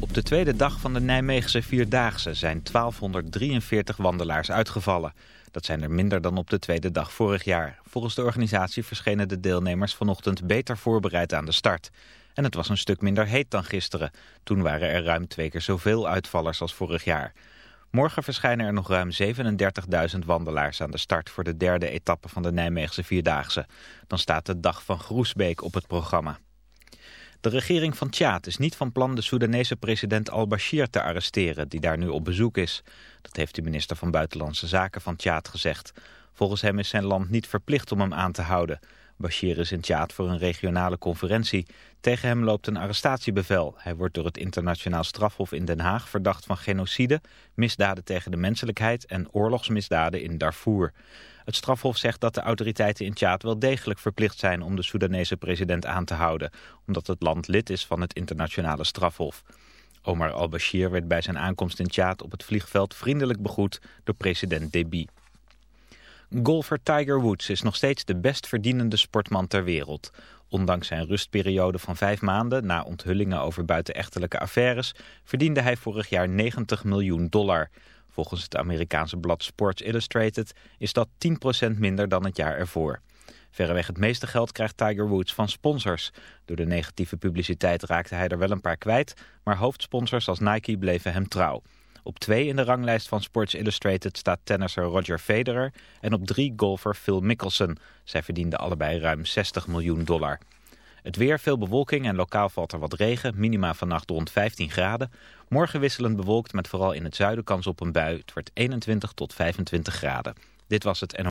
Op de tweede dag van de Nijmeegse Vierdaagse zijn 1243 wandelaars uitgevallen. Dat zijn er minder dan op de tweede dag vorig jaar. Volgens de organisatie verschenen de deelnemers vanochtend beter voorbereid aan de start. En het was een stuk minder heet dan gisteren. Toen waren er ruim twee keer zoveel uitvallers als vorig jaar. Morgen verschijnen er nog ruim 37.000 wandelaars aan de start voor de derde etappe van de Nijmeegse Vierdaagse. Dan staat de dag van Groesbeek op het programma. De regering van Tjaat is niet van plan de Soedanese president al-Bashir te arresteren, die daar nu op bezoek is. Dat heeft de minister van Buitenlandse Zaken van Tjaat gezegd. Volgens hem is zijn land niet verplicht om hem aan te houden. Bashir is in Tjaat voor een regionale conferentie. Tegen hem loopt een arrestatiebevel. Hij wordt door het internationaal strafhof in Den Haag verdacht van genocide, misdaden tegen de menselijkheid en oorlogsmisdaden in Darfur. Het strafhof zegt dat de autoriteiten in Tjaad wel degelijk verplicht zijn om de Soedanese president aan te houden, omdat het land lid is van het internationale strafhof. Omar al-Bashir werd bij zijn aankomst in Tjaad op het vliegveld vriendelijk begroet door president Deby. Golfer Tiger Woods is nog steeds de best verdienende sportman ter wereld. Ondanks zijn rustperiode van vijf maanden na onthullingen over buitenechtelijke affaires verdiende hij vorig jaar 90 miljoen dollar. Volgens het Amerikaanse blad Sports Illustrated is dat 10% minder dan het jaar ervoor. Verreweg het meeste geld krijgt Tiger Woods van sponsors. Door de negatieve publiciteit raakte hij er wel een paar kwijt, maar hoofdsponsors als Nike bleven hem trouw. Op twee in de ranglijst van Sports Illustrated staat tennisser Roger Federer en op drie golfer Phil Mickelson. Zij verdienden allebei ruim 60 miljoen dollar. Het weer, veel bewolking en lokaal valt er wat regen. Minima vannacht rond 15 graden. Morgen wisselend bewolkt met vooral in het zuiden kans op een bui. Het wordt 21 tot 25 graden. Dit was het NO.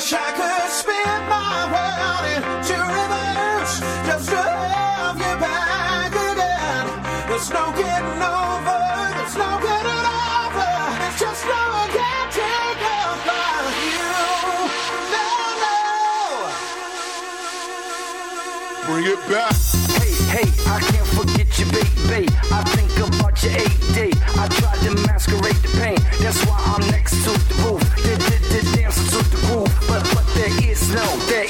Wish I could spin my world into reverse just to have you back again. There's no getting over, there's no getting over. It's just no getting over you. No, no. Bring it back. Hey, hey, I can't forget you, baby. I think about your AD. I tried to masquerade the pain. That's why I'm next to the roof. No that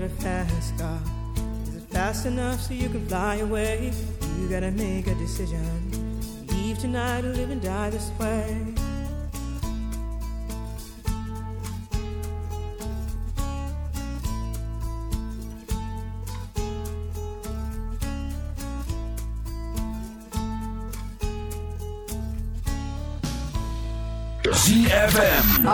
Got a fast car. Is it fast enough so you can fly away? You gotta make a decision. Leave tonight or live and die this way.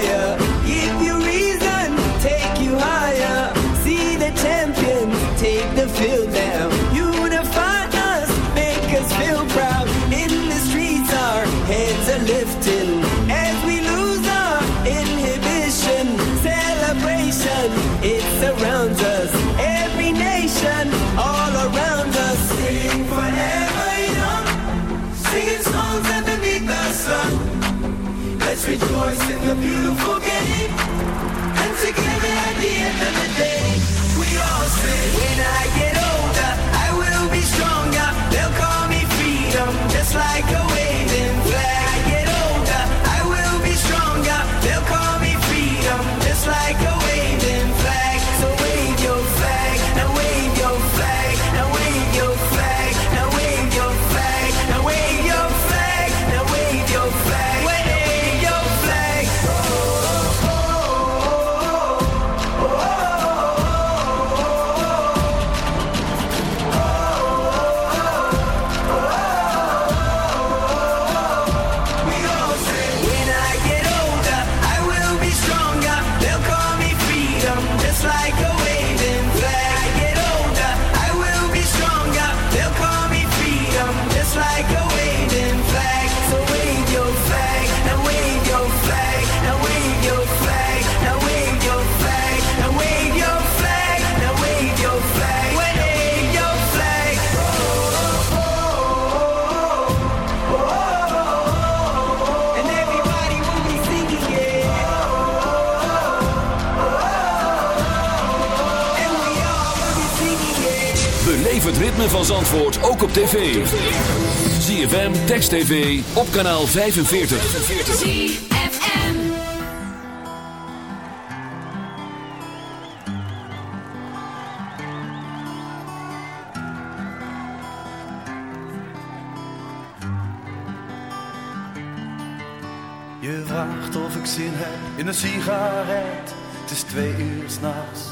Yeah. rejoice in the beautiful game. And together at the end of the day, we all say, when I get ritme van Zandvoort ook op tv. ZFM, Text TV, op kanaal 45. ZFM. Je vraagt of ik zin heb in een sigaret. Het is twee uur s'nachts.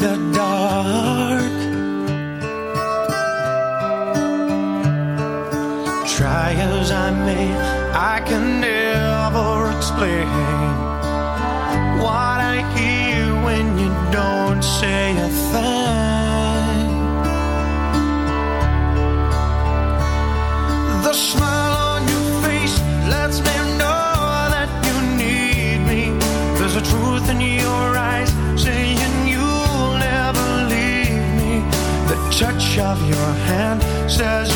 that says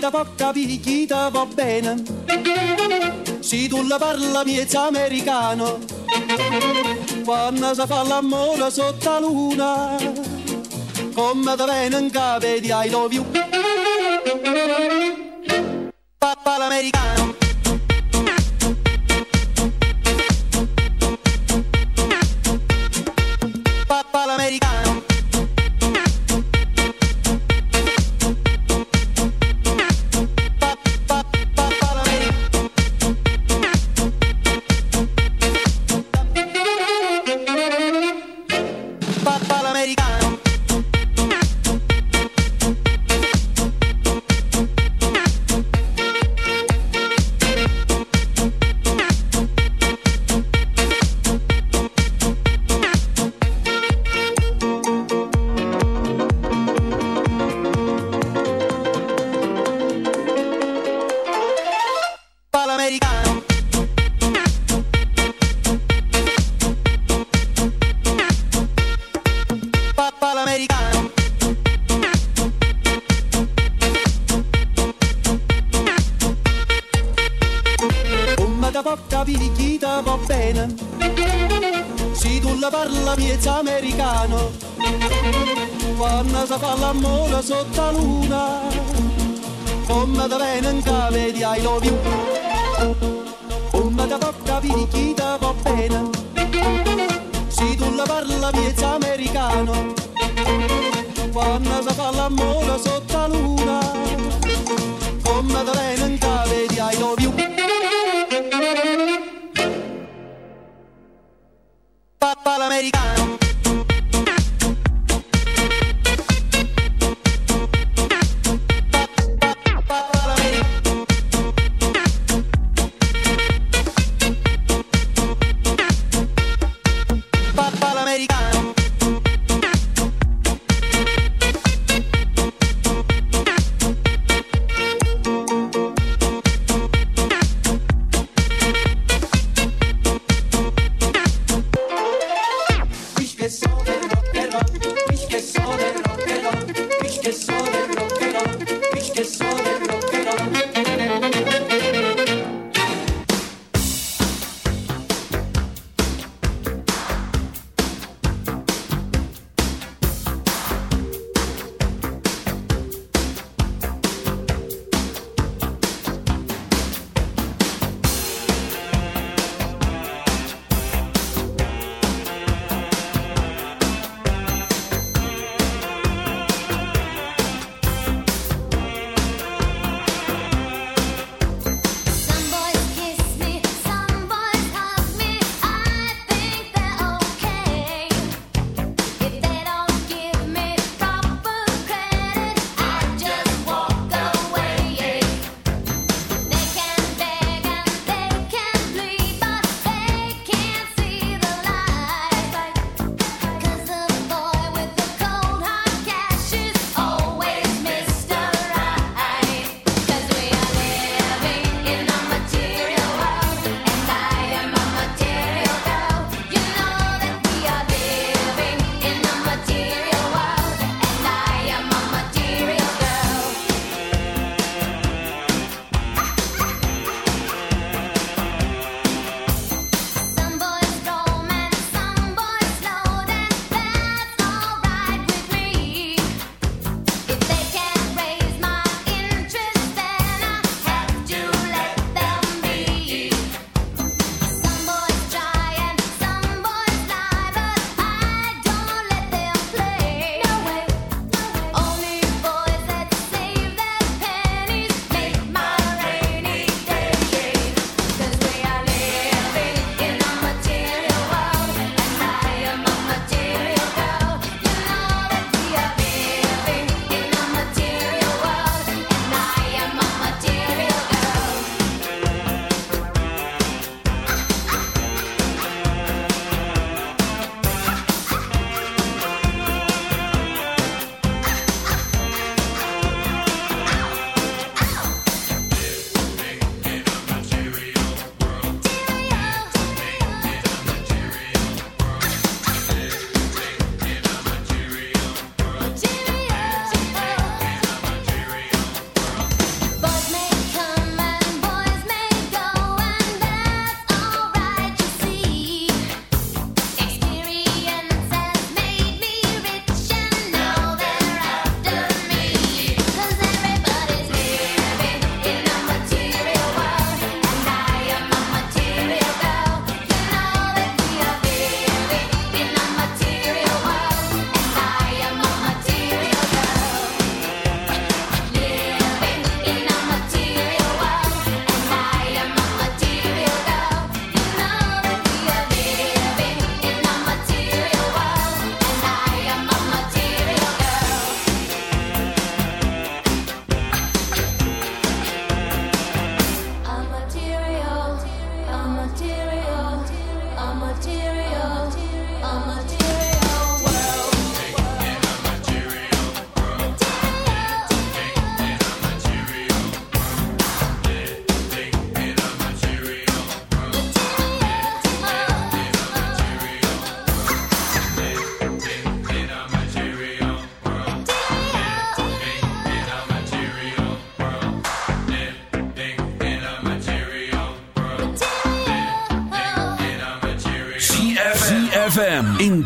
Da porta picchita va bene. Se tu la parla miezza americano Quando si fa l'amore sotto la luna Come da bene in capo di I love you Papà l'americano parla miezza americano. Quando si fa l'amore sotto la luna Come da cave di I love you. Come da porta picchita va bene. Se tu la parla miezza americano. Quando si fa l'amore sotto la luna americana